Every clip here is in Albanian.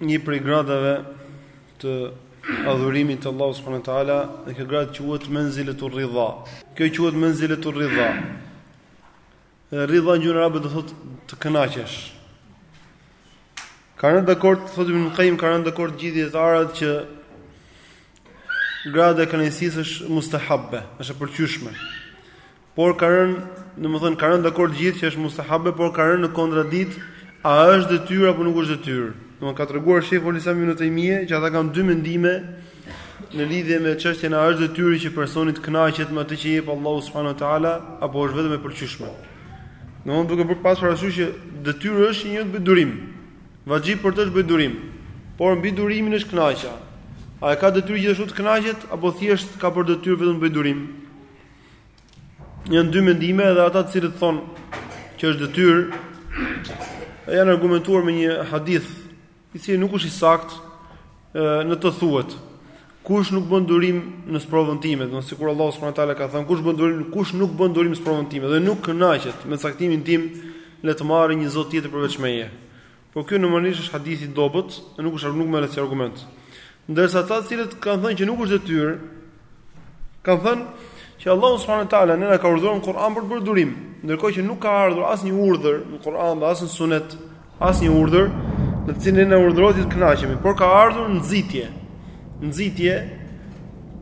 Një prej gradave të adhurimit të Allahut subhanahu wa taala, dhe kjo gradë quhet menzilatur ridha. Kjo quhet menzilatur ridha. Ridha në gjuhën arabe do thotë të kënaqesh. Ka rënë dakord, thotë Ibn Qayyim, ka rënë dakord gjithë dijetarët që grada e kënaqësisë është mustahabbe, është e pëlqyeshme. Por ka rënë, domethënë ka rënë dakord gjithë që është mustahabe, por ka rënë në kontradikt a është detyrë apo nuk është detyrë. Domethënë ka treguar shejhul Islam ibn Taymije që ata kanë dy mendime në lidhje me çështjen a është detyrë që personi të kënaqet me atë që i jep Allahu subhanahu wa taala apo është vetëm e pëlqyeshme. Domethënë duke pas parasysh që detyrë është njeriu të bëj durim. Vajib për të është bëj durim. Por mbi durimin është kënaqja. A e ka detyrë gjithashtu të kënaqet apo thjesht ka për detyrë vetëm të bëj durim? Janë dy mendime dhe ata të cilët thonë që është detyrë janë argumentuar me një hadith i cili nuk është i saktë në të thuhet kush nuk bën durim në sprovën time, domethënë sikur Allahu subhanahu wa taala ka thënë kush bën durim, kush nuk bën durim në sprovën time dhe nuk kënaqet me caktimin tim, le të marrë një zot tjetër përveç meje. Por ky normalisht është hadith i dobët dhe nuk është nuk merret si argument. Ndërsa ata të cilët kanë thënë që nuk është detyrë, kanë thënë që Allahu subhanahu wa taala ne na ka urdhëruar në Kur'an për të bërë durim, ndërkohë që nuk ka ardhur asnjë urdhër në Kur'an dhe as në Sunet, asnjë urdhër në të cilin ne urdhërohet të kënaqemi, por ka ardhur nxitje. Nxitje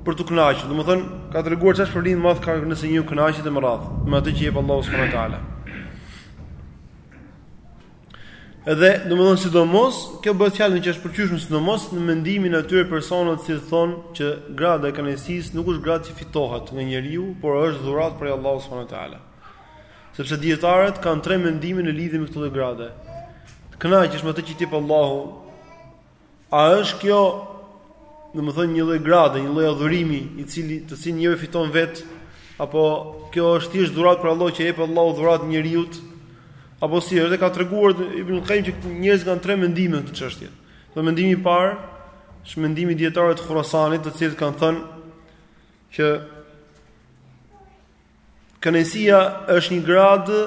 për t'u kënaqur. Domethënë, ka treguar çfarë shpërblimi të madh ka nëse njeriu kënaqet me radhë, me atë që jep Allahu subhanahu wa taala. Edhe, domethënë, sidomos, kjo bëhet fjalë që është e pëlqyeshme, sidomos në mendimin e atyre personave që thonë që grada e kënaqësisë nuk është gradë që fitohet nga njeriu, por është dhuratë prej Allahut subhanahu wa taala. Sepse dijetarët kanë tre mendime në lidhje me këtë lloj grade, të kënaqesh me atë që të jep Allahu, A është kjo, domethënë një lloj grade, një lloj adhurimi, i cili të cilin njeriu e fiton vet, apo kjo është thjesht dhuratë prej Allahut që ia jep Allahu dhuratë njeriut? Apo si është? Dhe ka treguar Ibn Qayyim që njerëzit kanë tre mendime në këtë çështje. Mendimi i parë është mendimi i dijetarëve të Khurasanit, të cilët kanë thënë që Kënaqësia është një gradë,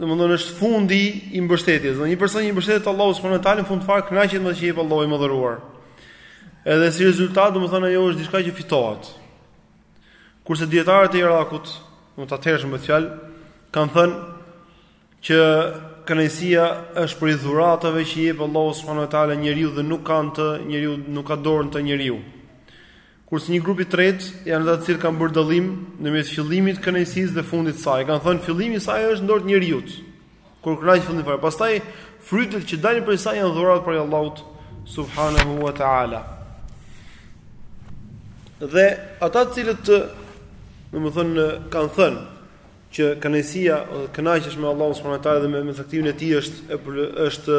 domethënë është fundi i mbështetjes. Dhe një person që i mbështetet Allahut subhanahu wa taala në fund fare kënaqet me çfarë jep Allahu i madhëruar. Edhe si rezultat, domethënë ajo është diçka që fitohet. Kurse dijetarët e Irakut, do ta thësh me fjalë, kanë thënë që kënaqësia është prej dhuratave që i jep Allahu subhanahu wa taala njeriut dhe nuk ka në të njeriu nuk ka dorë në të njeriu. Kurse një grup i tretë janë ata të cilët kanë bërë dallim në mes fillimit të kënaqësisë dhe fundit të saj. Kanë thënë fillimi i saj është në dorë të njeriut. Kur kënaqet fillim fare, pastaj frytet që dalin prej saj janë dhuratë prej Allahut subhanahu wa taala. Dhe ata të cilët, domethënë, kanë thënë që kënaqësia, të kënaqesh me Allahun subhanahu wa taala dhe me caktimin e tij është është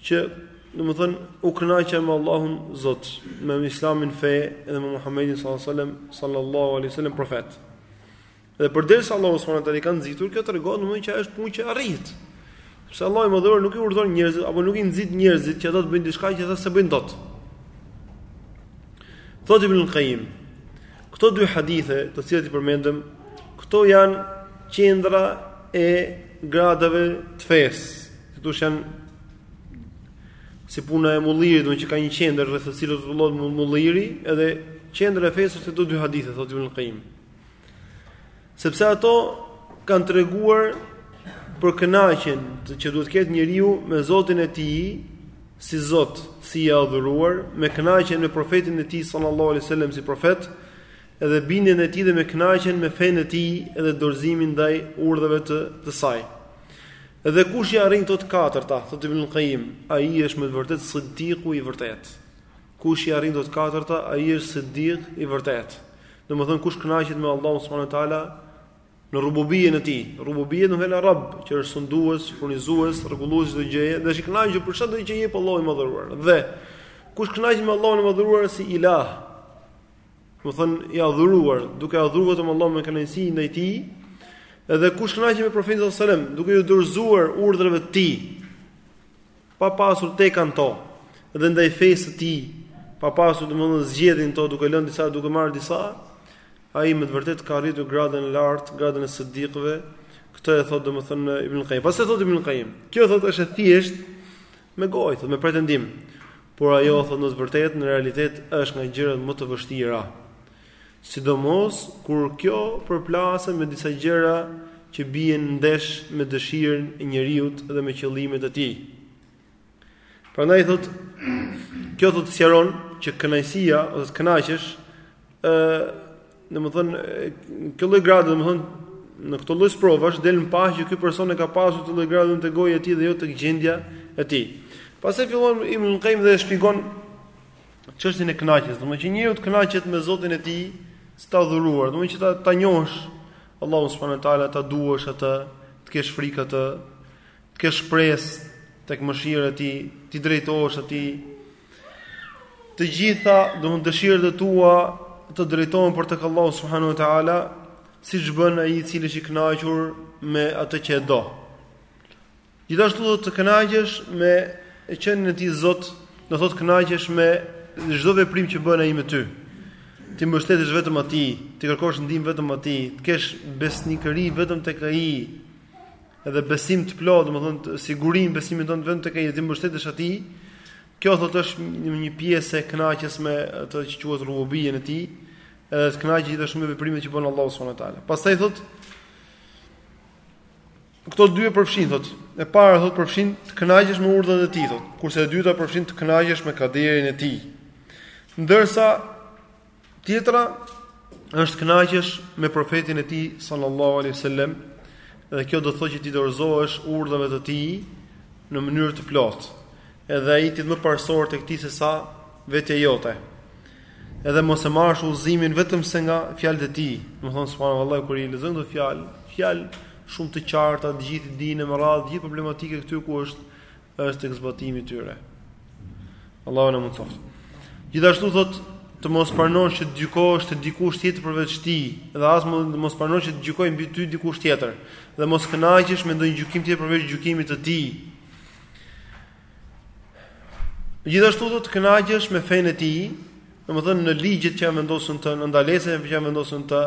Që, domethënë, u kënaqa me Allahun Zot, me Islamin fe dhe me Muhamedin sallallahu alaihi wasallam, sallallahu alaihi wasallam profet. Dhe përderisa Allahu subhanahu wa taala i ka nxitur, kjo tregon domethënë që është punë që arrihet. Sepse Allahu i madhëruar nuk i urdhëron njerëzit apo nuk i nxit njerëzit që ata të bëjnë diçka që ata s'e bëjnë dot. Thotë Ibn Qayyim, këto dy hadithe, të cilat i përmendëm, këto janë qendra e gradave të fesë. Këto janë si puna e mullirit, domethënë që ka një qendër rreth së cilës rrotullohet mulliri, edhe qendra e fesë është këto dy hadithe thotë Ibn Qayyim. Sepse ato kanë treguar për kënaqjen që duhet të ketë njeriu me Zotin e tij, si Zot, si i adhuruar, me kënaqjen me profetin e tij sallallahu alaihi wasallam si profet, edhe bindjen e tij dhe me kënaqjen me fenë e tij edhe dorëzimin ndaj urdhrave të të saj. Dhe kush i arrin këto të katërta, thotë Ibn Kajim, ai është me të vërtetë Siddiku i vërtetë. Kush i arrin këto të katërta, ai është Siddik i vërtetë. Domethënë kush kënaqet me Allahun subhanuhu teala në rububien e tij, rububia do të thotë Rabb, që është sundues, furnizues, rregullues çdo gjëje, dhe është i kënaqur për çdo gjë që jep Allahu i madhëruar. Dhe kush kënaqet me Allahun e madhëruar si Ilah, domethënë i adhuruar, duke adhuruar vetëm Allahun me kënaqësi ndaj tij, edhe kush kënaqet me profetin sallallahu alajhi wasallam, duke ju dorëzuar urdhrave të tij, pa pasur teka në to, dhe ndaj fesë së tij, pa pasur domethënë zgjedhje në to duke lënë disa duke marrë disa, ai me të vërtetë ka arritur gradën e lartë, gradën e sidikëve. Këtë e thotë domethënë Ibn Qayyim. Pastaj thotë Ibn Qayyim, kjo thotë është e thjesht Me gojë, thotë, me pretendim. Por ajo thotë në të vërtetë në realitet është nga gjërat më të vështira. Sidomos kur kjo përplaset me disa gjëra që bien ndesh me dëshirën e njeriut dhe me qëllimet e tij. Prandaj thotë, kjo thotë sqaron që kënaqësia ose të kënaqesh ë domethënë kjo lloj grade domethënë në këto lloj sprovash del në pah që ky person e ka pasur këtë lloj grade në gojën e tij dhe jo tek gjendja e tij. Pastaj fillon Ibn Qayyim dhe e shpjegon çështjen e kënaqjes, domethënë që njeriu të kënaqet me Zotin e tij, si të adhuruar, domethënë që ta ta njohësh Allahun subhanahu wa taala, ta duash atë, të kesh frikë atë, Të kesh shpresë tek mëshira e tij, t'i drejtohesh atij. Të gjitha, domethënë dëshirat e tua të drejtohen për tek Allahu subhanahu wa taala, siç bën ai i cili është i kënaqur me atë që e do. Gjithashtu të kënaqesh me qenien e tij Zot, domethënë kënaqesh me çdo veprim që bën ai me ty. T'i mbështetesh vetëm atij, t'i kërkosh ndihmë vetëm atij, të kesh besnikëri vetëm tek ai, edhe besim të plotë, domethënë siguri në besimin tënd vetëm tek ai dhe t'i mbështetesh atij. Kjo thotë është një pjesë e kënaqjes me atë që quhet rububia e tij, edhe të kënaqesh gjithashtu me veprimet që bën Allahu subhanahu wa taala. Pastaj thotë këto dy e përfshin thotë. E para thotë përfshin të kënaqesh me urdhrin e tij thotë, kurse e dyta përfshin të kënaqesh me kaderin e tij. Ndërsa Tjetra është kënaqesh me profetin e tij sallallahu alaihi wasallam dhe kjo do të thotë që t'i dorëzohesh urdhrave të tij në mënyrë të plotë. Edhe ai të jetë më parësor tek ti se sa vetja jote. Edhe mos e marrësh udhëzimin vetëm se nga fjalët e tij. Domethënë subhanallahu kur i lexon këto fjalë, fjalë shumë të qarta, të gjithë i dinë me radhë, gjithë problematika këtu ku është është tek zbatimi i tyre. Allahu na mëson. Gjithashtu thot të mos pranosh që të gjykohesh te dikush tjetër përveç tij, dhe as të mos pranosh që të gjykojë mbi ty dikush tjetër, dhe mos kënaqesh me ndonjë gjykim tjetër përveç gjykimit të tij. Gjithashtu do të kënaqesh me fenë e tij, domethënë në ligjet që janë vendosur në të, në ndalesat që janë vendosur në të,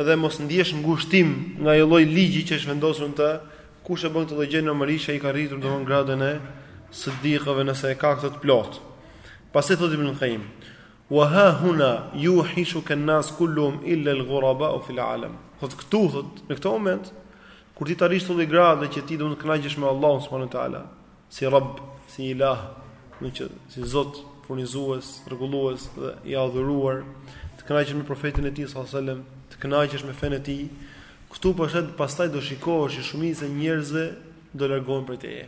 edhe mos ndjesh ngushtim nga ai lloj ligji që është vendosur në të, Kush e bën këtë lloj gjë normalisht që ai ka arritur domethënë gradën e siddiqëve nëse e ka këtë të plot. Pastaj thotë Ibn Qayyim, "Wa ha huna yuhishuka an-nas kulluhum illa al-ghuraba fi al-alam." Thot këtu thot në këtë moment kur ti ta arrish këtë lloj grade që ti do të kënaqesh me Allahun subhanahu wa taala, si Rabb, si Ilah, domethënë si Zot, furnizues, rregullues dhe i adhuruar, të kënaqesh me profetin e tij sallallahu alajhi wasallam, të kënaqesh me fenë e tij, këtu pastaj pastaj do shikosh që shumica e njerëzve do largohen prej teje.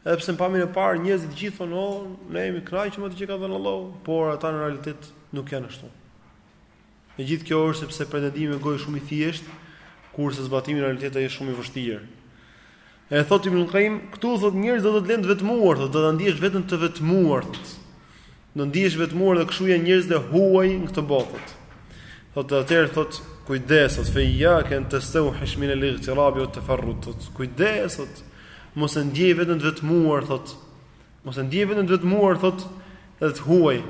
Edhe pse në pamjen e parë njerëzit të gjithë thonë, "Oh, ne jemi kënaqur me atë që ka dhënë Allahu", por ata në realitet nuk janë ashtu. E gjithë kjo është sepse pretendimi me gojë shumë i thjeshtë, kurse zbatimi në realitet ai është shumë i vështirë. E thotë Ibn Qayyim, këtu thotë njerëzit do të lënë të vetmuar, thotë do ta ndiesh veten të vetmuar, thotë. Do ndihesh vetmuar dhe kshu janë njerëzit e huaj në këtë botë. Thotë atëherë thotë kujdes, thotë fe ijjake en testeuhish min el igtirabi wa tafarrud. Kujdes, thotë mos e ndjej veten të vetmuar, thotë. Mos e ndjej veten të vetmuar thot dhe të huaj.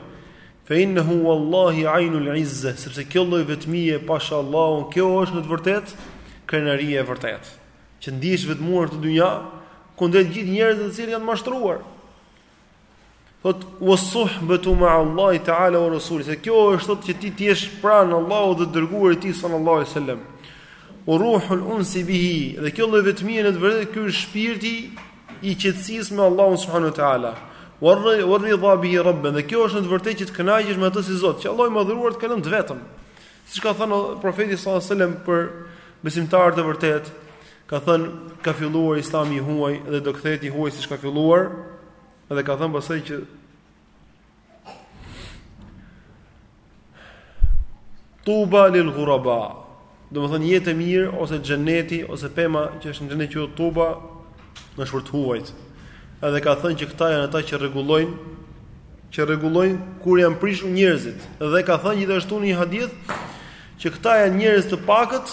Fa innahu wallahi aynul izza, sepse kjo lloj vetmie pashallahu, kjo është në të vërtetë krenaria e vërtetë. Që ndihesh vetmuar në dynja, kundrejt gjithë njerëzve të cilët janë mashtruar. Thot wasuhbatu ma Allahi ta'ala wa rasuli, se kjo është thot që ti të jesh pranë Allahut dhe dërguarit të tij sallallahu alaihi wasallam. Wa ruhul unsi bihi, dhe kjo lloj vetmie në të vërtetë ky është shpirti i qetësisë me Allahun subhanahu wa taala. War ridha bihi rabben. Dhe kjo është në të vërtetë që të kënaqesh me atë si Zot, që Allahu i madhëruar të kalon të vetëm. Siç ka thënë profeti sallallahu alajhi wasallam për besimtarët e vërtetë, ka thënë ka filluar Islami i huaj dhe do kthehet i huaj siç ka filluar, dhe ka thënë pasaj që Tuba lil ghuraba. Domethënë jetë e mirë ose xheneti ose pema që është në xhenet që tuba është për të huajt. Edhe ka thënë që këta janë ata që rregullojnë që rregullojnë kur janë prishur njerëzit. Dhe ka thënë gjithashtu në një hadith që këta janë njerëz të pakët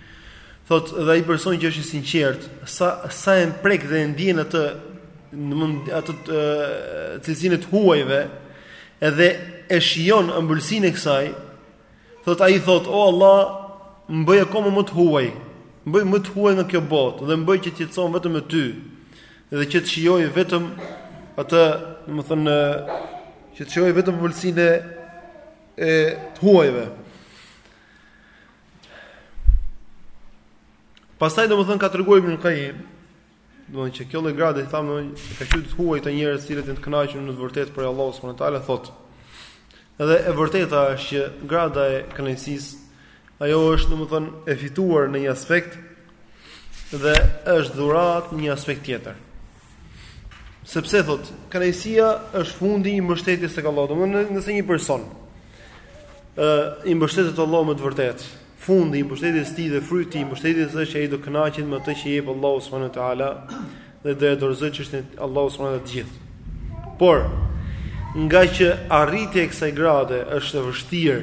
Thot dhe ai person që është i sinqert, sa sa e prek dhe e ndjen atë domethënë atë cilësinë e të huajve, edhe e shijon ëmbëlsinë e kësaj, thot ai thot o Allah, më bëj akoma më të huaj, më bëj më të huaj nga kjo botë dhe më bëj që të qetësohem vetëm me ty dhe që të shijoj vetëm atë, domethënë që të shijoj vetëm ëmbëlsinë e të huajve. Pastaj domethën ka treguar Ibn Qayyim, domethën që kjo lloj grade i thamë domethën ka qenë të huaj te njerëz të cilët janë të kënaqur në të vërtetë prej Allahu subhanahu wa taala thotë. Edhe e vërteta është që grada e kënaqësisë ajo është domethën e fituar në një aspekt dhe është dhurat në një aspekt tjetër. Sepse thot, kënaqësia është fundi i mbështetjes tek Allahu, domethënë nëse një person e, i mbështetet Allahut me të vërtet, fundi i mbështetjes tij dhe fryti i mbështetjes është që ai do kënaqet me atë që i jep Allahu subhanahu wa taala, dhe do e dorëzojë çështjen Allahu subhanahu wa taala të gjithë. Por, ngaqë arritja e kësaj grade është e vështirë,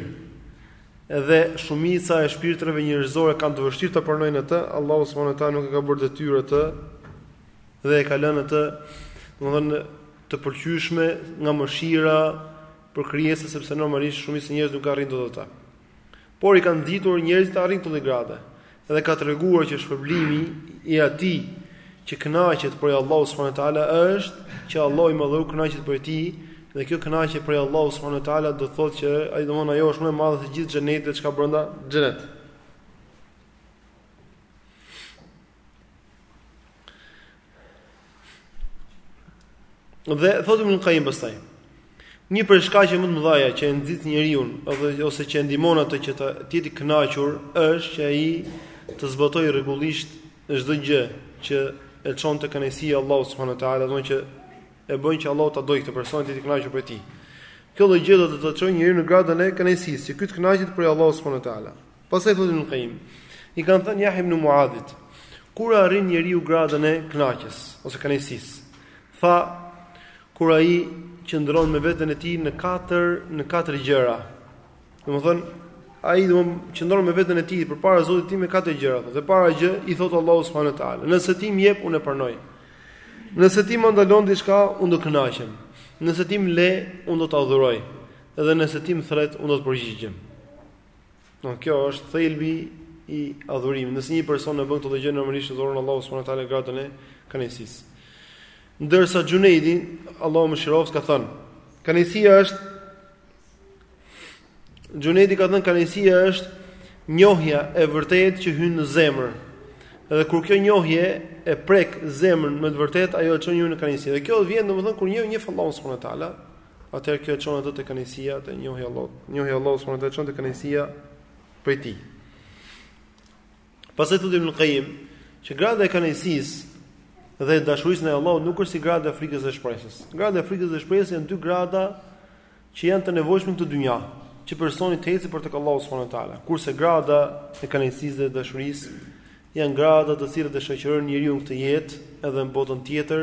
Edhe shumica e shpirtrave njerëzore kanë të vështirë ta pranojnë atë, Allahu subhanahu wa taala nuk e ka bërë detyrë atë dhe e ka lënë atë, domethënë të pëlqyeshme nga mëshira për krijesën sepse normalisht shumica e njerëzve nuk e arrin dot atë. Por i ka nxitur njerëzit ta arrijnë këtë lloj grade. Dhe ka treguar që shpërblimi i atij që kënaqet prej Allahu subhanahu wa taala është që Allahu i madhëruar kënaqet prej tij dhe kjo kënaqje prej Allahu subhanahu wa taala do thotë që ai domethënë ajo është më e madhe se gjithë xheneti e çka brenda xhenet. Dhe thotë Ibn Qayyim pastaj, një prej shkaqeve më të mëdha që e nxit njeriun ose ose që e ndihmon atë që të jetë i kënaqur është që ai të zbatojë rregullisht çdo gjë që e çon te kënaqësia e Allahut subhanahu wa taala, domethënë që e bën që Allahu ta dojë këtë person të jetë i kënaqur prej tij. Kjo lloj gjë do ta çojë njeriun në gradën e kënaqësisë, që ky të kënaqet prej Allahut subhanahu wa taala. Pastaj thotë Ibn Qayyim, i kanë thënë Yahya ibn Muadhit, kur arrin njeriu gradën e kënaqjes ose kënaqësisë. Tha, kur ai qëndron me veten e tij në katër në katër gjëra. Domethënë, ai qëndron me veten e tij përpara Zotit të tij me katër gjëra. E para gjë i thot Allahu subhanahu wa taala, nëse ti më jep unë e pranoj. Nëse ti më ndalon diçka, unë do të kënaqem. Nëse ti më le, unë do të të adhuroj. Dhe nëse ti më thret, unë do të përgjigjem. Do kjo është thelbi i adhurimit. Nëse një person e bën këtë gjë normalisht i dhuron Allahu subhanahu wa taala gradën e kënaqësis. Ndërsa Xhunejdi, Allahu mëshiroft, ka thënë, kënaqësia është Xhunejdi ka thënë kënaqësia është njohja e vërtetë që hyn në zemër. Dhe kur kjo njohje e prek zemrën me të vërtetë, ajo e çon në kënaqësi. Dhe kjo vjen domethënë kur e njeh Allahun subhanahu wa taala, Atëherë kjo e çon atë te kënaqësia te njohja e Allahut. Njohja e Allahut subhanahu wa taala çon te kënaqësia prej tij. Pastaj thotë Ibn Qayyim, që grada e kënaqësisë dhe e dashurisë ndaj Allahut nuk është si grada e frikës dhe shpresës. Grada e frikës dhe shpresës janë dy grada që janë të nevojshme në dynja, që personi të ecë për tek Allahu subhanahu wa taala. Kurse grada e kënaqësisë dhe dashurisë janë grada të cilat e shoqërojnë njeriun në këtë jetë edhe në botën tjetër,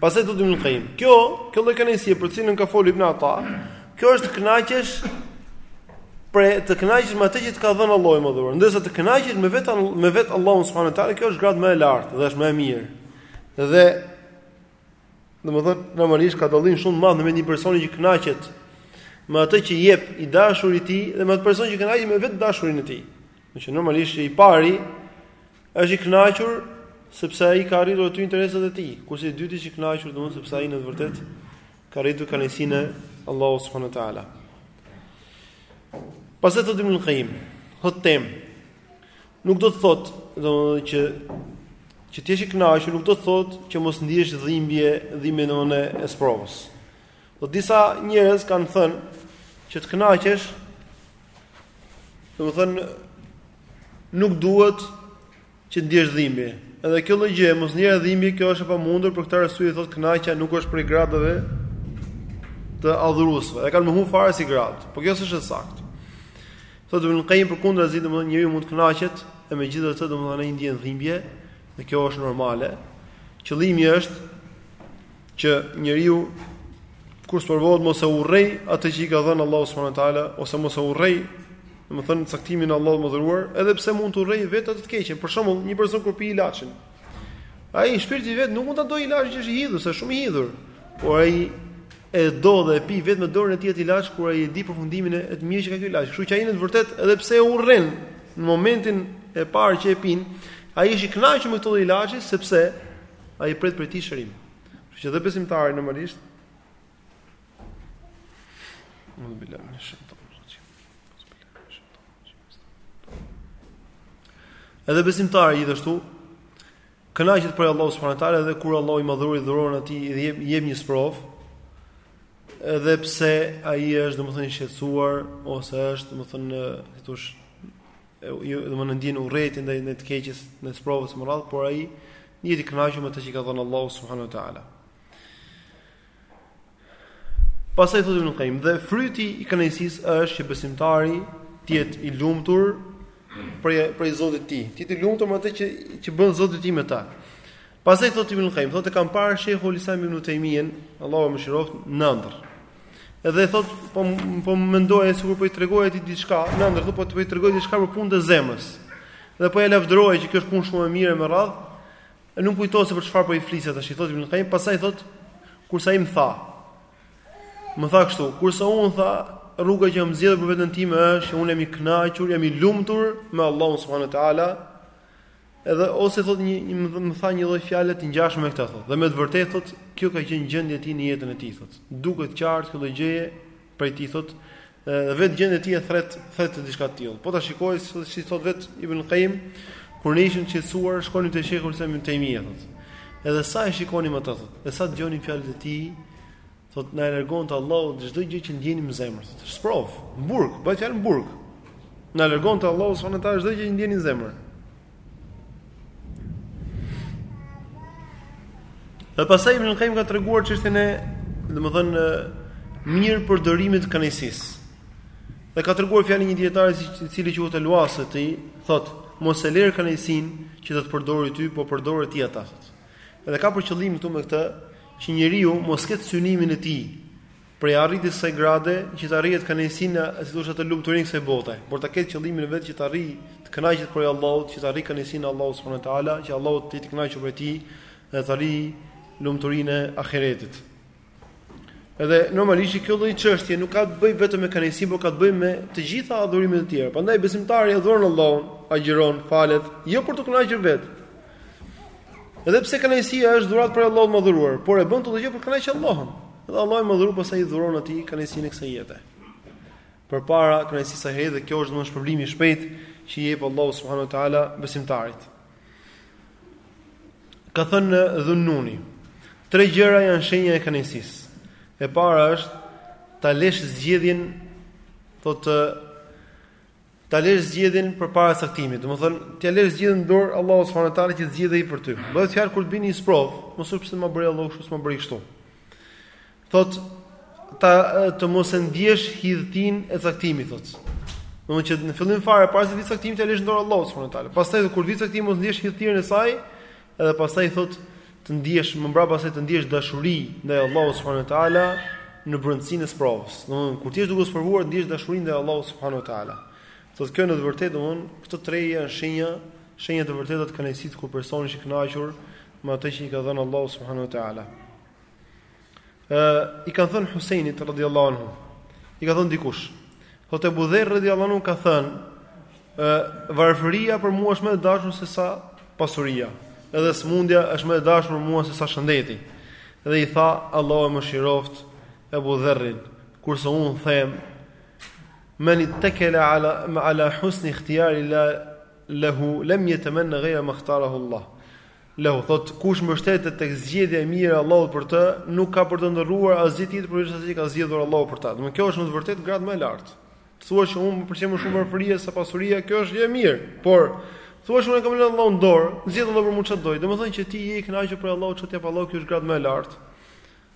Pastaj thotë Ibn Qayyim. Kjo, kjo lloj kënaqësie për të cilën ka fol ibn Ata, kjo është të kënaqesh prej të kënaqesh me atë që të ka dhënë Allahu i madhëruar. Ndërsa të kënaqesh me vetë me vetë Allahun subhanuhu teala, kjo është gradë më e lartë dhe është më e mirë. Dhe domethënë normalisht ka dallim shumë të madh mes një personi që kënaqet me atë që jep i dashuri i tij dhe me atë person që kënaqet me vetë të dashurin e tij. Domethënë normalisht i pari është i kënaqur sepse ai ka arritur aty interesat e tij, kurse i dyti është i kënaqur domethënë sepse ai në të vërtetë ka arritur kënaqësinë e Allahut subhanuhu teala. Pastaj thotë Ibn Qayyim, thotë tem, nuk do të thotë, domethënë që, që të jesh i kënaqur, nuk do të thotë që mos ndjesh dhimbje, dhimbje domethënë e sprovës. Po disa njerëz kanë thënë që të kënaqesh, domethënë nuk duhet që të ndjesh dhimbje. Edhe kjo lloj gjëje, mos ndjerë dhimbje, kjo është e pamundur për këtë arsye thotë kënaqja nuk është prej gradave të adhuruesve. E kanë mohu fare si grad. Po kjo s'është e saktë. Thotë Ibn Qayyim përkundrazi, domethënë njeriu mund të kënaqet e megjithatë domethënë ai ndjen dhimbje, dhe kjo është normale. Qëllimi është që njeriu kur sprovohet mos e urrej atë që i ka dhënë Allahu subhanahu wa taala ose mos e urrej domethënë caktimin e Allahut madhëruar edhe pse mund të urrej vetë atë të keqen për shembull një person kur pi ilaçin ai shpirti i vet nuk mund ta dojë ilaçin që është i hidhur është shumë i hidhur por ai e do dhe e pi vetë me dorën e tij atë ilaç kur ai e di përfundimin e tij të mirë që ka ky ilaç kështu që ai në të vërtetë edhe pse e urren në momentin e parë që e pin ai është i kënaqur me këtë ilaç sepse Ai e pret prej tij shërim. Kështu që dhe besimtari normalisht Në bilanë në shëmë të Edhe besimtari gjithashtu kënaqet prej Allahut subhanahu wa taala dhe kur Allahu i madhëruar i dhuron atij i jep, jep një sprov edhe pse ai është domethënë i shqetësuar ose është domethënë si t'thush jo domethënë ndjen urrejtje ndaj ndaj të keqes ndaj sprovës e me radhë por ai jet i kënaqur me atë që ka dhënë Allahu subhanahu wa taala pastaj thotë Ibn Qayyim dhe fryti i kënaqësisë është që besimtari të jetë i lumtur prej prej Zotit të tij të jetë i lumtur me atë që që bën Zoti i tij me ta Pastaj thotë Ibn Qayyim, thotë kam parë Sheikhul Islam Ibn Taymiyyah, Allahu e mëshiroftë, në ëndërr. Edhe thotë po po mendoja sikur po i tregoja atij diçka, në ëndërr thotë po të po i tregoj diçka për punën e zemrës. Dhe po e lavdëroja që kjo është punë shumë e mirë e me radhë. E nuk më kujtohet se për çfarë po i flisja tash, thotë Ibn Qayyim, pastaj thotë kurse ai më tha. Më tha kështu, kurse unë tha rruga që kam zgjedhur për veten time është që unë jam i kënaqur, jam i lumtur me Allahun subhanahu wa taala, Edhe ose thotë një, një më, më tha një lloj fjale të ngjashme me këtë thotë. Dhe me të vërtetë thotë, kjo ka qenë gjendja e tij në jetën e tij thotë. Duket qartë kjo lloj gjëje prej tij thotë, dhe vetë gjendja e tij e thret thret diçka të tillë. Po ta shikosh si thotë si thotë vet Ibn Qayyim kur ne ishim të shqetësuar, shkonim te Sheikhul Islam Ibn Taymiyah thotë. Edhe sa e shikonim atë thotë, dhe sa dëgjonim fjalët e tij, Thotë na largonte Allahu çdo gjë që ndjenim në zemër, sprov, në burg, bëhet fjalë në burg. Na largonte Allahu subhanahu taala çdo gjë që ndjenim në zemër. Dhe pastaj Ibn Qayyim ka treguar çështjen e, domethënë, mirëpërdorimit të kënaqësisë. Dhe ka treguar fjalën e një dijetari i cili quhet Al-Wasiti, thotë, mos e lër kënaqësinë që të të përdori ty, po përdore ti atë. Dhe ka për qëllim këtu me këtë që njeriu mos ketë synimin e tij prej arritjes kësaj grade që ta arrijë kënaqësinë, si të thuash të lumturinë kësaj bote, por ta ketë qëllimin e vet që të arrijë të kënaqet prej Allahut, që të arrijë kënaqësinë e Allahut subhanahu wa taala, që Allahu të jetë i kënaqur prej tij dhe të arrijë lumturinë e ahiretit. Edhe normalisht që kjo lloj çështje nuk ka të bëjë vetëm me kënaqësinë, por ka të bëjë me të gjitha adhurimet e tjera. Prandaj besimtari e adhuron Allahun, agjëron, falet, jo për të kënaqur veten. Edhe pse kënaqësia është dhuratë prej Allahut të madhëruar, por e bën këtë gjë për të kënaqur Allahun. Dhe Allahu i madhëruar pastaj i dhuron atij kënaqësinë e kësaj jete. Përpara kënaqësisë së ahiretit, kjo është domethënë shpërblimi i shpejtë që i jep Allahu subhanahu wa taala besimtarit. ka thënë Dhunnuni, tre gjëra janë shenja e kënaqësisë. E para është ta lesh zgjedhjen thotë ta lesh zgjedhjen përpara caktimit. Domethënë, t'ia lesh zgjedhjen dorë Allahu subhanahu wa taala që të zgjedhë ai për ty. Bëhet fjalë kur të bie një sprov, mos u pse më bëri Allahu kështu, s'më bëri kështu. Thotë ta të mos e ndjesh hidhtin e caktimit thotë. Domethënë që në fillim fare para se të vijë caktimi ta lësh dorë Allahu subhanahu wa taala. Pastaj kur vjen caktimi mos ndjesh hidhtin e saj, edhe pastaj thotë të ndjesh më mbrapa se të ndjesh dashuri ndaj Allahu subhanahu wa taala në brëndësin e sprovës. Domethënë kur ti je duke sprovuar ndjesh dashurinë ndaj Allahu subhanahu wa taala. Thotë kjo në të vërtetë domethënë këto tre janë shenja, shenja të vërteta të kënaqësisë kur personi është i kënaqur me atë që i ka dhënë Allahu subhanahu wa taala. ë i ka thënë Husajnit radhiyallahu anhu. I ka thënë dikush. Thotë Abu Dherr radhiyallahu anhu ka thënë ë varfëria për mua është më e dashur se sa pasuria. Edhe smundja është më e dashur për mua se sa shëndeti. Dhe i tha Allahu e mëshiroft Abu Dherrin, kurse un them Men i tekele ala, ala husni ihtijari lahi lehu, lem jetemenna gajra ma htarahu Allah. Lehu, thotë, kush mbështetet tek zgjedhja e mirë e Allahut për të, nuk ka për të ëndërruar asgjë tjetër përveç asaj që ka zgjedhur Allahu për ta. Do të thotë kjo është në të vërtetë gradë më e lartë. Thuash që unë më pëlqen më shumë varfëria se pasuria, kjo është gjë e mirë. Por thuash që unë ia kam lënë Allahut dorë, zgjedh Allahu për mua çfarë doj. Do të thotë që ti je i kënaqur prej Allahut çfarë të jap Allahu, kjo është gradë më e lartë.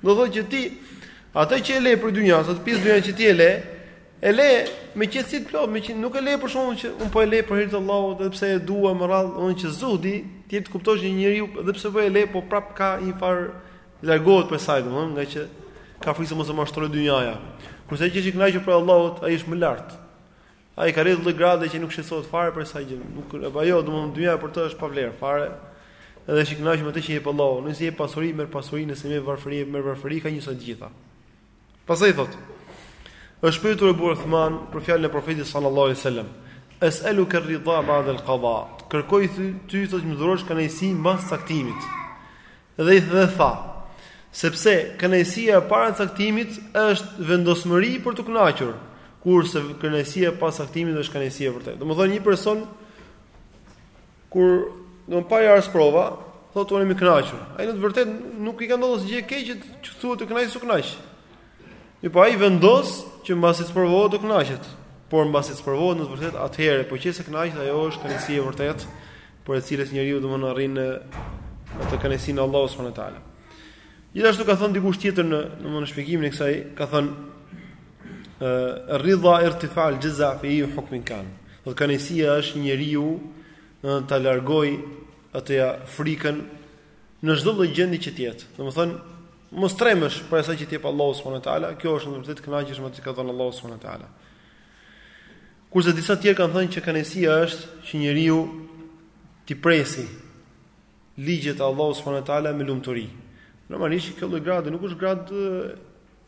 Do thotë që ti atë që e le prej dynjasë, atë pjesë dynjasë që ti e le, e le me qetësi të plotë, me qenë, nuk e le për shembull që un po e le për hir të Allahut dhe pse e dua më radh, do të që zuhdi, ti të kuptosh një njeriu dhe pse po e le, po prap ka një far largohet prej saj, domthonë, nga që ka frikë se mos e mashtrojë dynjaja. Kurse ai që është i kënaqur prej Allahut, ai është më lart. Ai ka arrit atë lloj grade që nuk shqetësohet fare për asgjë. Kupton apo jo, domthonë dynja për të është pa vlerë fare. Edhe është i kënaqur me atë që i jep Allahu. Nëse i jep pasuri, merr pasuri, nëse i jep varfëri, merr varfëri, i ka njësoj të gjitha. Pastaj thot. Është pyetur Abu Uthman për fjalën e Profetit sallallahu alaihi wasallam. Es'aluka ar-ridha ba'da al-qada. Kërkoj ty, ty të më dhurosh kënaqësi mbas caktimit. Dhe i dhe tha, sepse kënaqësia para caktimit është vendosmëri për t'u kënaqur, kurse kënaqësia pas caktimit është kënaqësia e vërtetë. Domethënë një person kur domethënë pa i ardh sprova, thotë unë jam i kënaqur. Ai në të vërtetë nuk i ka ndodhur asgjë e keqe që thuhet u kënaq s'u kënaq. Mirëpo ai vendos që mbasi të sprovohet do kënaqet. Por mbasi të sprovohet në të vërtetë, atëherë po qëse kënaqet ajo është kënaqësi e vërtetë, prej së cilës njeriu do të arrijë atë kënaqësinë e Allahut subhanahu wa taala. Gjithashtu ka thënë dikush tjetër në në në shpjegimin e kësaj, ka thënë ë rridha irtifa al jaza fi ejji hukmin kan. Thot kënaqësia është njeriu ta largojë atë frikën Në çdo lloj gjendjeje që të jetë. Domethënë, mos trembesh prej asaj që të jep Allahu subhanahu wa taala, kjo është në të vërtetë të kënaqesh me atë që të ka dhënë Allahu subhanahu wa taala. Kurse disa të tjerë kanë thënë që kënaqësia është që njeriu t'i presi ligjet e Allahu subhanahu wa taala me lumturi. Normalisht kjo lloj grade nuk është gradë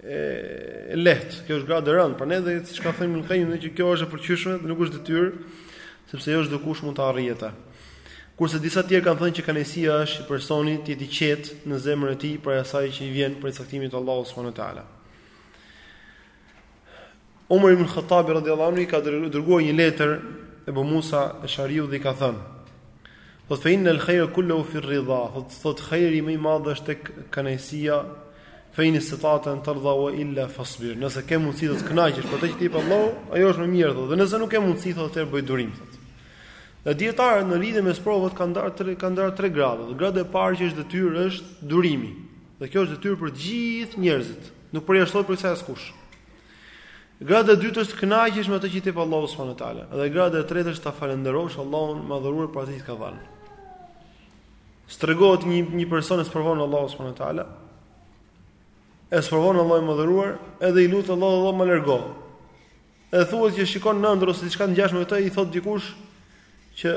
e lehtë. Kjo është gradë e rëndë. Prandaj dhe siç ka thënë Ibnul Kajjimi që kjo është e pëlqyeshme, nuk është detyrë, sepse jo çdokush mund ta arrijë atë. Kurse disa tjerë kanë thënë që kënaqësia është personi të jetë i qetë në zemrën e tij prej asaj që i vjen prej caktimit të Allahut subhanahu teala. Umar ibn Khattabi radhiyallahu anhu i ka dërguar një letër Abu Musa Eshariut dhe i ka thënë: "Wa fa inna al-khayra kulluhu fi ar-ridha." Thotë khairi më i madh është tek kënaqësia, fa in istata'ta an tarda wa illa fasbir. Nëse ke mundësi të kënaqesh për atë që të jep Allahu, ajo është më mirë thotë. Dhe nëse nuk ke mundësi thotë atëherë bëj durim thotë. Dhe dijetarët në lidhje me sprovat kanë ndarë tre kanë ndarë tre grada. Dhe grada e parë që është detyrë është durimi. Dhe kjo është detyrë për të gjithë njerëzit. Nuk përjashtohet prej kësaj askush. Grada e dytë është të kënaqesh me atë që të jep Allahu subhanahu wa taala. Dhe grada e tretë është ta falënderosh Allahun e madhëruar për atë që të ka dhënë. Tregohet një një person e sprovon Allahu subhanahu wa taala. E sprovon Allahu i madhëruar, edhe i lutet Allahut o Allah ma largo. E thuhet që shikon në ëndër ose diçka të ngjashme me këtë i thot dikush, Që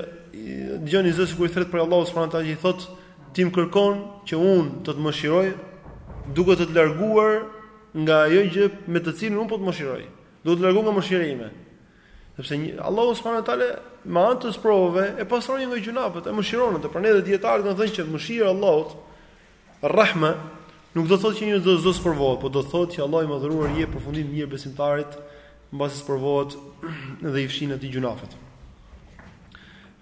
dëgjon një zë sikur i thret prej Allahut subhanahu wa taala që i thot ti më kërkon që un të të mëshiroj duke të të larguar nga ajo gjë me të cilën un po të mëshiroj. Duke të të larguar nga mëshira ime. Sepse Allahu subhanahu wa taala me anë të sprovave e pastron nga gjynahet, e mëshiron atë. Prandaj edhe dijetarët kanë thënë që mëshira e Allahut Ar-Rahma nuk do të thotë që njeriu s'do sprovohet, por do të thotë që Allahu i Madhëruar i jep përfundim të mirë besimtarit mbasi sprovohet dhe i fshin atij gjynafet.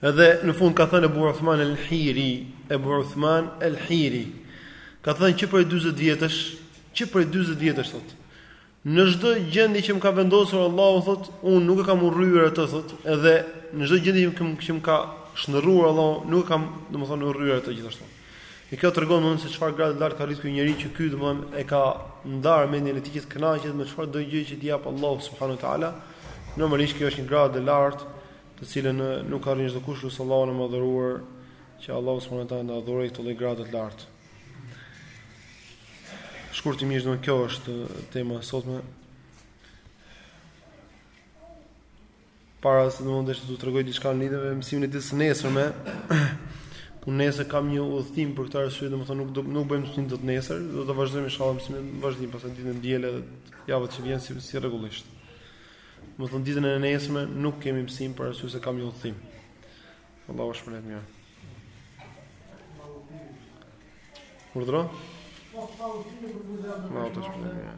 Edhe në fund ka thënë Abu Uthman al-Hiri, Abu Uthman al-Hiri. Ka thënë që prej 40 vjetësh, që prej 40 vjetësh thotë. Në çdo gjendje që më ka vendosur Allahu thot, un nuk e kam urryer atë thot, edhe në çdo gjendje që më që më ka shndërruar Allahu, nuk e kam, domethënë, urryer atë gjithashtu. Dhe kjo tregon domethënë se çfarë gradë lart ka arrit ky njeri që ky domethënë e ka ndar mendjen e tij që të kënaqet me çfarëdo gjë që t'i jap Allahu subhanahu wa taala. Normalisht kjo është një gradë e lartë, të cilën nuk e arrin çdokush, lus Allahun e Madhëruar që Allahu subhanahu wa taala të na dhurojë këtë lloj grade të lartë. Shkurtimisht domethënë kjo është tema e sotme. Para se domethënë t'ju tregoj diçka në lidhje me mësimin e ditës së nesërme. Unë nesër kam një udhëtim për këtë arsye, domethënë nuk do nuk bëjmë mësim dot nesër, do ta vazhdojmë inshallah mësimin vazhdim pas ditën e diel të javës që vjen si si rregullisht. Domethënë ditën e nesërme nuk kemi mësim për arsye se kam një udhëtim. Allahu të shpërbleftë mirë. Urdhro? Allahu të shpërbleftë mirë.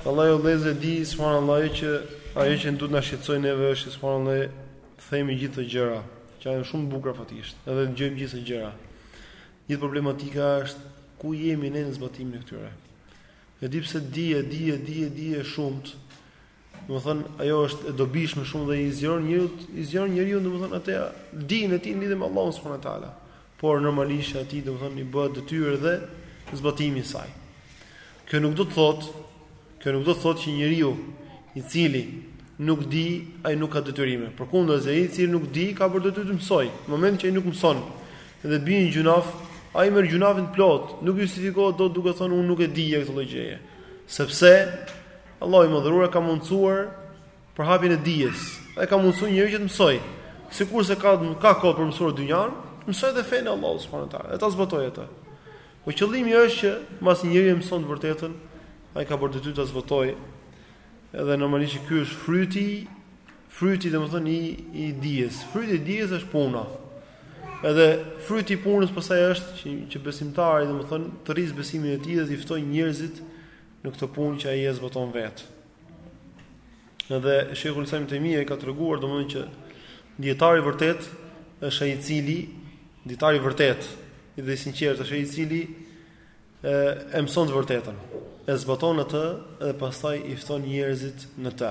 Allah jo leze di, subhanallah ajo që, ajo që na duhet të na shqetësojë neve është, subhanallah i themi gjithë këto gjëra, që janë shumë të bukura faktikisht, edhe dëgjojmë gjithë këto gjëra. Gjithë problematika është ku jemi ne në zbatimin e këtyre. E di pse di e di e di e di e shumtë, Domethën ajo është e dobishme shumë dhe i zgjon njeriut, i zgjon njeriut domethën atë dijen e tij në lidhje me Allahun subhanahu wa taala. Por normalisht që aty domethën i bëhet detyrë dhe zbatimi i saj. Kjo nuk do të thotë, kjo nuk do të thotë që njeriu i cili nuk di, ai nuk ka detyrime. Përkundrazi ai i cili nuk di ka për detyrë të mësojë. Në momentin që ai nuk mëson dhe bie në gjynaf, ai merr gjynafin e plotë, nuk justifikohet dot duke thënë unë nuk e dija këtë gjë. Sepse Allahu i Madhëruar e ka mundësuar përhapjen e dijes. E ka mundësuar njeriun që të mësojë. Sikurse ka ka kohë për të mësuar dynjan, të mësojë dhe fenë e Allahut subhanahu wa taala. E ta zbatojë atë. Po qëllimi është që mbasi njeriu e mëson të vërtetën, ai ka për detyrë ta zbatojë. Edhe normalisht ky është fryti, fryti domethënë i i dijes. Fryti i dijes është puna. Edhe fryti i punës pastaj është që, që besimtari domethënë të rrisë besimin e tij dhe të ftojë njerëzit në këtë punë që ai e zbaton vetë. Edhe Shejhul Islam Ibn Tejmije ka treguar domethënë që dietari i vërtet është ai i cili dietari i vërtetë dhe i sinqertë është ai i cili e, e mëson të vërtetën, e zbaton atë dhe pastaj i fton njerëzit në të.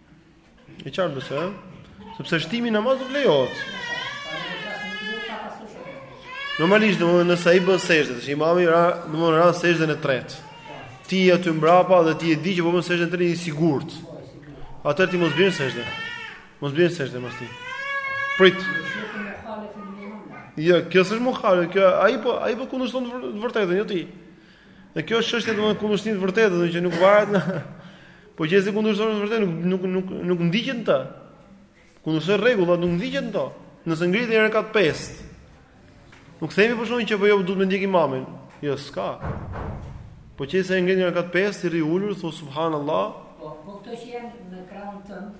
E qartë pse? Sepse shtimi i namazit nuk lejohet. Normalisht domethënë nëse ai bën sexhde, tash imami ra, domethënë ra sexhden e tretë. Ti je aty mbrapa dhe ti e di që po bën sexhden e tretë i sigurt. Atë ti mos bën sexhde. Mos bën sexhde mos ti. Prit. Jo, kjo s'është muhalefe, kjo ai po ai po kundërshton të vërtetën, jo ti. Dhe kjo është çështje domethënë kundërshtim të vërtetë, domethënë që nuk varet nga po qe se kundërshton të vërtetën, nuk nuk nuk nuk ndiqet në to. Kundërshton rregullat, nuk ndiqet në to. Nëse ngrihet në rekat 5. Nuk themi për shembull që po jo duhet me ndjek imamin. Jo, s'ka. Po qe se ngrihet në rekat 5, i rri ulur, thu subhanallah. Po, po këto që janë në krahun tënd,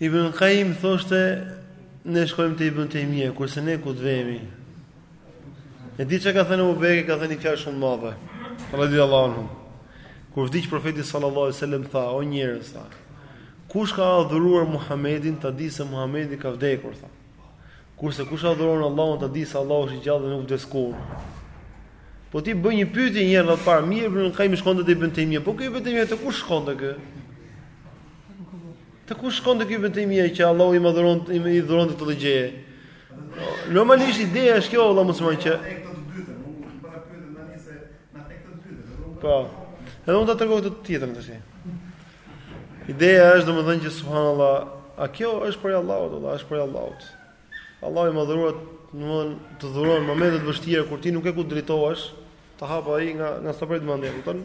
Ibn Qayyim thoshte ne shkojmë te Ibn Taymija kurse ne ku të vemi. E di çka ka thënë Abu Bekri, ka thënë një fjalë shumë të madhe. Radiyallahu anhu. Kur vdiq profeti sallallahu alaihi wasallam tha, o njerëz, tha, kush ka adhuruar Muhamedin, ta di se Muhamedi ka vdekur, tha. Kurse kush adhuron Allahun, ta di se Allahu është i gjallë dhe nuk vdes kurrë. Po ti bëj një pyetje një herë më parë, mirë, Ibn Qayyim shkonte te Ibn Taymija, po ky Ibn Taymija te kush shkonte ky? Te kush shkonte ky Ibn Taymija që Allahu i madhëruar i dhuron të të gjëje? Normalisht ideja është kjo vëlla musliman që Po. Edhe unë ta tregoj këtë tjetrën tash. Ideja është domethënë që subhanallahu, a kjo është prej Allahut, valla, është prej Allahut. Allahu i madhëruar, domethënë të dhuron në momente të vështira kur ti nuk ke ku drejtohesh, të hap ai nga nga s'ta pret mendja, kupton?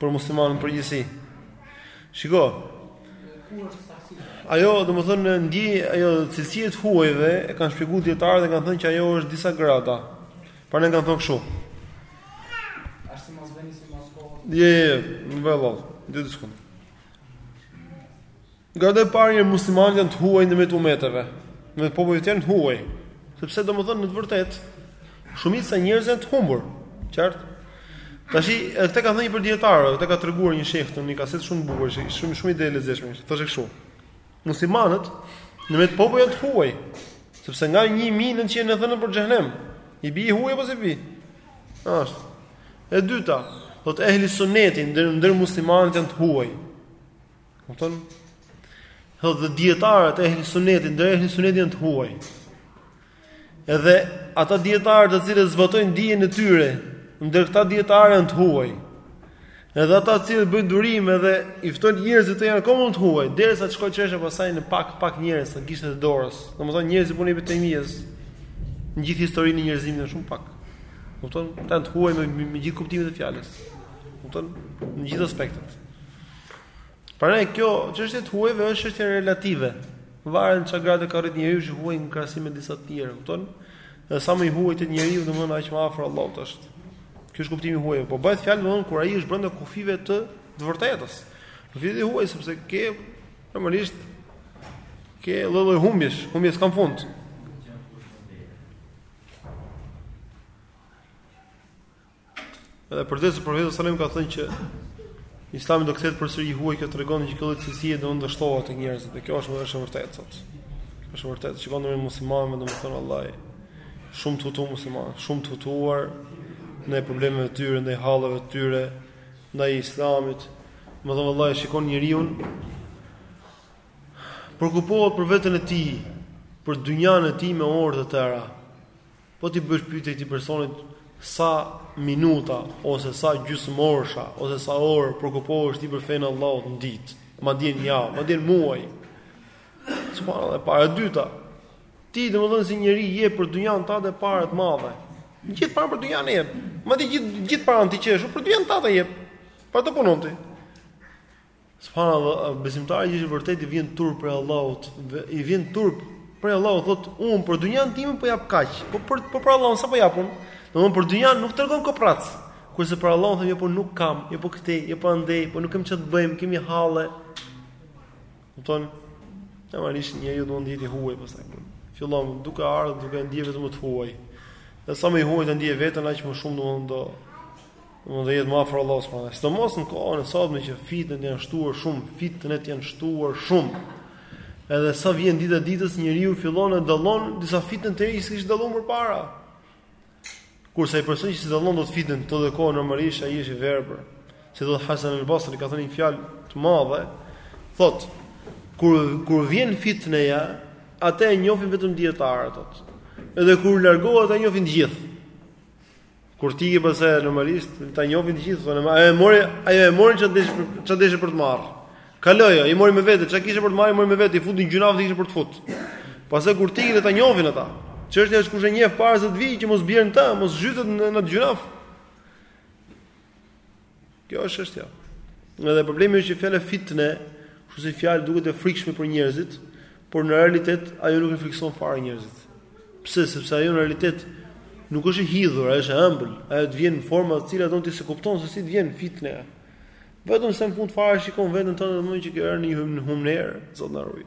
për muslimanin në përgjithësi. Shiko. Ajo, domethënë, ndi ajo cilësia e të huajve e kanë shpjeguar dijetarët dhe kanë thënë që ajo është disa grada. Pra kanë thënë kështu. Ashtu mos vëni si mos kohë. Je, je, më vëllai, dy sekondë. Grada e parë një muslimanët janë të huaj në mes të umeteve, në mes të popujve janë të huaj, sepse domethënë në të vërtetë, shumica e njerëzve janë të humbur, qartë? Tashi, e këtë ka thënë një prej dijetarëve, e këtë ka treguar një sheh, te një kasetë shumë e bukur, shumë, shumë e lezetshme, thoshte kështu. Muslimanët, në mes popujve janë të huaj, sepse nga një mijë nëntëqind e nëntëdhjetë e nëntë për xhehenem, i bi i huaj, apo s'i bi. Është. E dyta, thotë ehli suneti, ndër muslimanët janë të huaj, Kupton? Edhe dijetarët e ehli sunetit, ndër ehli sunetin janë të huaj. Edhe ata dijetarë të cilët zbatojnë dijen e tyre, ndër këta dijetarë janë të huaj. Edhe ata të cilët bëjnë durim dhe i ftojnë njerëzit janë akoma më të huaj, derisa të shkojë çështja pastaj në pak, pak njerëz sa gishtat e dorës. Domethënë njerëzit puna e Ibn Taymijës, në gjithë historinë e njerëzimit janë shumë pak. Kupton? Ata janë të huaj me, me gjithë kuptimin e fjalës. Kupton? Në gjithë aspektet. Prandaj kjo çështje e të huajve është çështje relative. Varet çka gradë ka arrit njeriu që është i huaj në krahasim me disa të tjerë, kupton? Dhe sa më i huaj të jetë njeriu, domthonë aq më afër Allahut është. Ky është kuptimi i të huajve, po bëhet fjalë domthonë kur ai është brenda kufive të të vërtetës. Jo vetëm i huaj sepse ke normalisht ke lloj-lloj humbjesh, humbjet s'kanë fund. Edhe përderisa profeti sallallahu alajhi wasallam ka thënë që Islami do kthehet përsëri i huaj, kjo tregon që kjo cilësi do shtohet tek njerëzit. Dhe kjo është më shumë vërtet sot. Është vërtet, shikon ndonjë musliman, domethënë vallai shumë të hutuar muslimanët, shumë të hutuar ndaj problemeve të tyre, ndaj halleve të tyre, ndaj islamit. Domethënë vallai shikon njeriun preokupohet për veten e tij, për dynjan e tij me orë të tëra. Po t'i bësh pyetje këtij personit sa minuta ose sa gjysmë orësha ose sa orë preokupohesh ti për fenë e Allahut në ditë, madje në javë, madje në muaj. Subhanallahu, paraja e dyta. Ti domethënë si njeri jep për dynjan tate para të madhe. Gjithë para për dynjan e jep. Madje gjithë gjithë paranë që ke, për dynjan tate e jep. Për të punon ti. Subhanallahu besimtari që është vërtet i vjen turp prej Allahut, i vjen turp prej Allahut, thotë un për dynjan time po jap kaq, po për po për Allahun sa po jap un? Domthon për dynjan nuk tregohem koprac. Kurse për Allahun them jo po nuk kam, jo po këtë, jo po andej, po nuk kemi çfarë të bëjmë, kemi halle. Domthon normalisht njeriu do ndihet i huaj pastaj. Fillon duke ardhur duke ndjerë veten të huaj. Dhe sa më i huaj ta ndiejë veten aq më shumë domthon do Domthon do jetë më afër Allahut pastaj. Sidomos në kohën e sotme që fitnet janë shtuar shumë, fitnet janë shtuar shumë. Edhe sa vjen dita ditës njeriu fillon e dalon disa fitne që s'i kishte dalluar përpara. Kurse ai person që s'i dallon dot fitnet e kohës normalisht ai është i verbër. Se dhe Hasan el-Basri ka thënë një fjalë të madhe. Thotë, kur, kur vjen fitneja, atë e njofin vetëm dijetarët, thotë. Edhe kur largohet e njofin të gjithë. Kur të iki pastaj normalisht, do ta njohin të gjithë, domethënë, "Ajo e mori, ajo e mori ça deshte, ça deshte për të marr." Kaloi ajo, i mori me vete, çka kishte për të marrë, i mori me vete, i futi në gjynaf kë kishte për të fut. Pastaj kur të iki le ta njohin ata. Çështja është kush e njeh para se të vijë që mos bjerë në të, mos zhytet në atë gjynaf. Kjo është çështja. Edhe problemi është që fjala fitne, kështu si fjalë duket e frikshme për njerëzit, por në realitet ajo nuk e frikson fare njerëzit. Pse? Sepse ajo në realitet nuk është e hidhur, ajo është e ëmbël. Ajo të vjen në forma të cilat don ti, s'e kupton se si të vjen fitne. Vetëm se në fund fare shikon veten tate domthon që ke rënë në humnerë, zot na ruaj.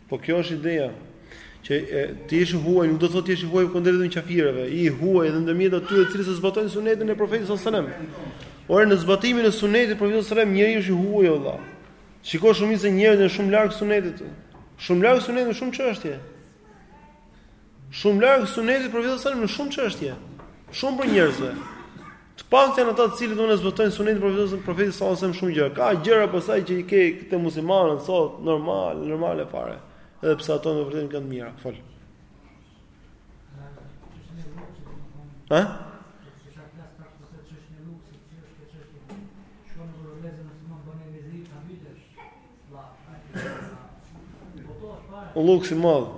Po kjo është ideja që e, të jesh i huaj nuk do të thotë të jesh i huaj kundër edhe kafirëve, i huaj edhe ndërmjet atyre të cilët e zbatojnë sunetin e profetit sallallahu alajhi wasallam. Ore në zbatimin e sunetit profetit sallallahu alajhi wasallam njeriu është i huaj o vëlla. Shikoj shumë se njerëzit janë shumë larg sunetit. Shumë larg sunetit në shumë çështje. Shumë larg sunetit profetit sallallahu alajhi wasallam në shumë çështje. Shumë prej njerëzve. Të paktë janë ata të cilët do të zbotojnë sunetin e profetit profetit sallallahu alajhi wasallam shumë gjëra. Ka gjëra pasaj që i ke te muslimanët sot normal, normale fare. Edhe pse ato në vërtetë kanë të mira. Fol. Ha? Luksi i madh.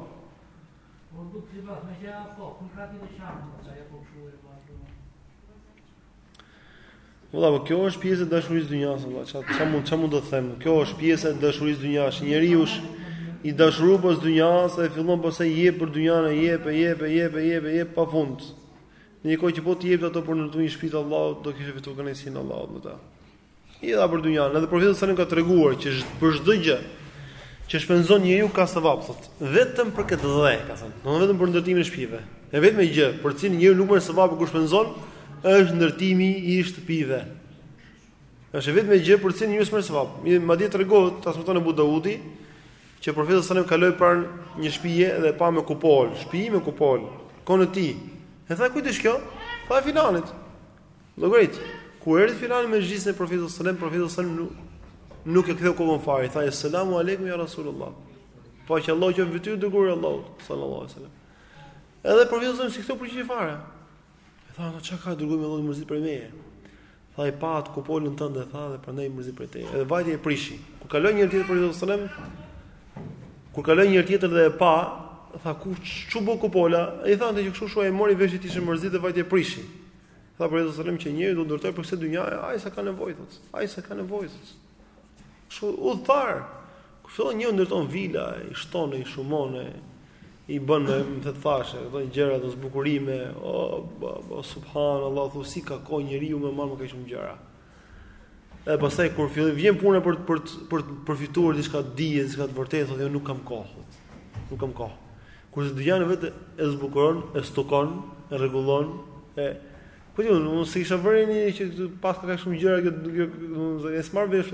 Valla, po kjo është pjesë e dashurisë dynjasë, valla, ça ça mund ça mund të them. Kjo është pjesë e dashurisë dynjasë. Njeriu i dashuru pas dynjasë ai fillon pastaj i jep për dynjanë, i jep, i jep, i jep, i jep, i jep pa fund. Në një kohë që po t'i jepte ato për ndërtimin e shtëpisë të Allahut, do kishte fitu kënaqësinë e Allahut me ta. I dha për dynjan, edhe profeti sallallahu alajhi wasallam ka treguar që për çdo gjë që shpenzon njeriu ka sevap sot, vetëm për këtë dhe, ka thënë, do vetëm për ndërtimin e shtëpive. E vetme gjë për cilën njeriu nuk merr sevap kur shpenzon është ndërtimi i shtëpive. Është e vetmja gjë për cilën njeriu s'merr sevap. Madje tregohet transmeton Abu Daudi që profeti sallallahu alajhi wasallam kaloi pranë një shtëpie dhe pa me kupol, shtëpi me kupol, në kohën e tij. E tha kujt është kjo? Tha e filanit. Llogarit, kur erdhi filani në mexhlisin e Profetit sallallahu alajhi wasallam, Profeti sallallahu alajhi wasallam nuk e ktheu kokën fare, i tha selam alejkum ya rasulullah. Po që Allah qoftë fytyrë dërguar Allahut sallallahu alajhi wasallam. Edhe Profeti sallallahu alajhi wasallam s'i ktheu përgjigje fare. E tha, "Ato çka ka i dërguari i Allahut mërzit prej meje." Tha e pa atë kupolën tënde tha dhe prandaj mërzit prej teje. Edhe vajti e prishi. Kur kaloi një herë tjetër Profeti sallallahu alajhi wasallam, kur kaloi një herë tjetër dhe e pa, tha ku ç'u bë kupola? I thanë se kështu shuaj mori vesh që ishe mërzit dhe vajti e prishi. Tha profeti alejhi selam që njeriu do të ndërtojë për këtë dynja, aq sa ka nevojë, thotë, aq sa ka nevojë, thotë. Ç'ka u dashtë thënë, kështu një ndërton vila, i shton e i shumon e, i bën me ato fasha, tërë ato gjëra, ato zbukurime, o, oh, oh, oh, subhanallah, thu, si ka kohë njeriu me u marrë me kaq shumë gjëra. Edhe pastaj kur filloi vjen puna për për për të përfituar diçka dije, diçka të vërtetë, thotë jo nuk kam kohë. Nuk kam kohë. Kur të dëgjon vetë e zbukuron, e stukon, e rregullon, e po ju nuk s'i kisha vënë re që paska kaq shumë gjëra që do të thonë se e s'marr vesh.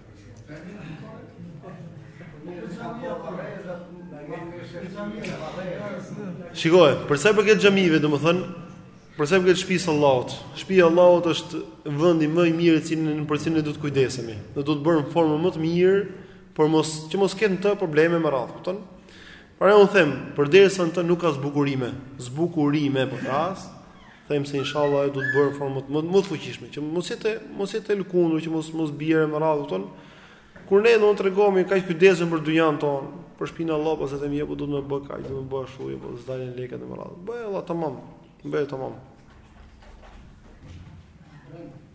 Shiko, për sa i përket xhamive, domethënë, për sa i përket shpisë Allahut, shpia e Allahut është vendi më i mirë cilin për cilin do të kujdesemi, dhe do të bëhet në formë më të mirë, po mos, që mos ketë në të probleme me radhë, kupton. Pra unë them, përderisa në të nuk ka zbukurime, zbukurime për po ashtu, them se inshallah ajo do të bëhet në formën më më të fuqishme, që mos jetë mos jetë e lëkundur, që mos mos bjerë me radhë, kupton. Kur ne do të tregohemi kaq të kujdesshëm për dynjanë tonë, për shpinë e Allahut pse edhe mjeku do t'me bë kaq, do t'me bë ashtu, apo jo, s'dalin lekët me radhë. Bëj Allah tamam. Bëj tamam.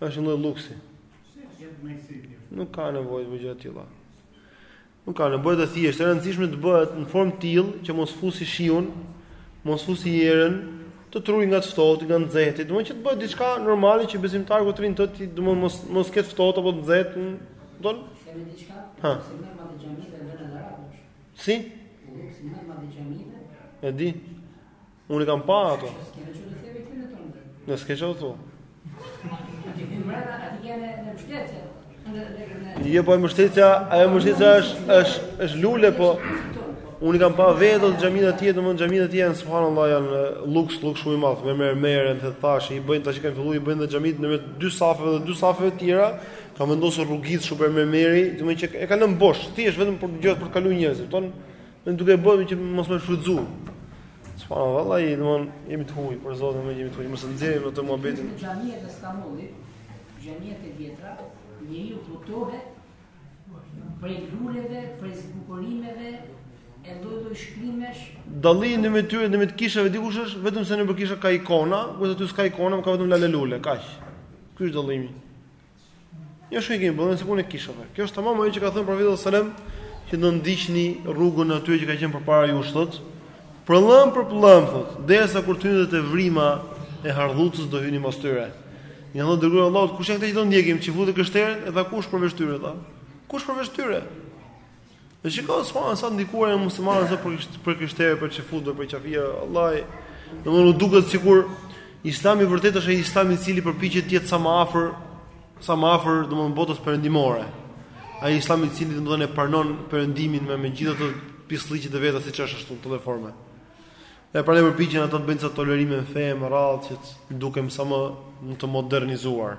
Është një lloj luksi. Nuk ka nevojë të bëjë tilla. Nuk ka nevojë, thjesht, e rëndësishme të bëhet në formë të tillë që mos fusi shiun, mos fusi erën, të të ruj nga të ftohti, nga të nxehti, domethënë që të bëhet diçka normale që besimtari kur t'rrin aty domethënë mos mos ketë të ftohtë apo të nxehtë, don. Kemi diçka? Ha. Si? Si? E di. Unë i kam pa ato. Në s'ke që të Jo, po e mështetja, e mështetja është, është, është lule, po unë i kam pa vetë dhe xhamitë atje, domethënë xhamitë atje, subhanallah, janë luks, luks shumë i madh, me mermer, në thetë thashë, i bëjnë tash kanë fillu, i bëjnë dhe xhamitë, në mes dy safeve dhe dy safeve tjera, kanë vendosur rrugica prej mermeri, do të thotë që e kanë lënë bosh, thjesht vetëm për gjë për të kaluar njerëzit. Ton Ne dhe e bëjmë që mos me e shfrytëzu. Subhanallah, vallahi, domthon jemi të huaj për Zotin, ne jemi të huaj, mos e nxjerrim atë muhabetin. Në xhamiat e Stambollit, xhamiat e vjetra, njeriu hutohet prej luleve, prej zbukurimeve, e lloj lloj shkrimesh. Dallimi në mes tyre dhe mes kishave diku është vetëm se nëpër kisha ka ikona, kurse aty s'ka ikona, ka vetëm lale lule, kaq. Ky është dallimi. Jo shumë kemi, bëhen si puna e kishave. Kjo është tamam ajo që ka thënë profeti sallallahu alajhi wasallam që do ndiqni rrugën e atyre që kanë qenë përpara jush thot. Pëllëmbë për pëllëmbë thot, derisa kur të hyjnë te vrima e hardhucës do hyni mas tyre. I kanë thënë o i dërguari i Allahut kush janë këta që do ndjekim, çifutët e krishterët, e tha kush përveç tyre tha. Kush përveç tyre? Dhe shiko sa janë, sa të ndikuar janë muslimanët sot prej krishterëve, prej çifutëve, prej qafirave, vallai. Domthonë u duket sikur Islami vërtet është ai Islam i cili përpiqet të jetë sa më afër, sa më afër domthonë botës perëndimore. Ai Islam i cili domthonë e pranon perëndimin me me gjithë ato pislliqet e veta siç është ashtu në çdo formë. Dhe prandaj përpiqen ata të bëjnë sa tolerime në fe, me radhë që dukem sa më më të modernizuar.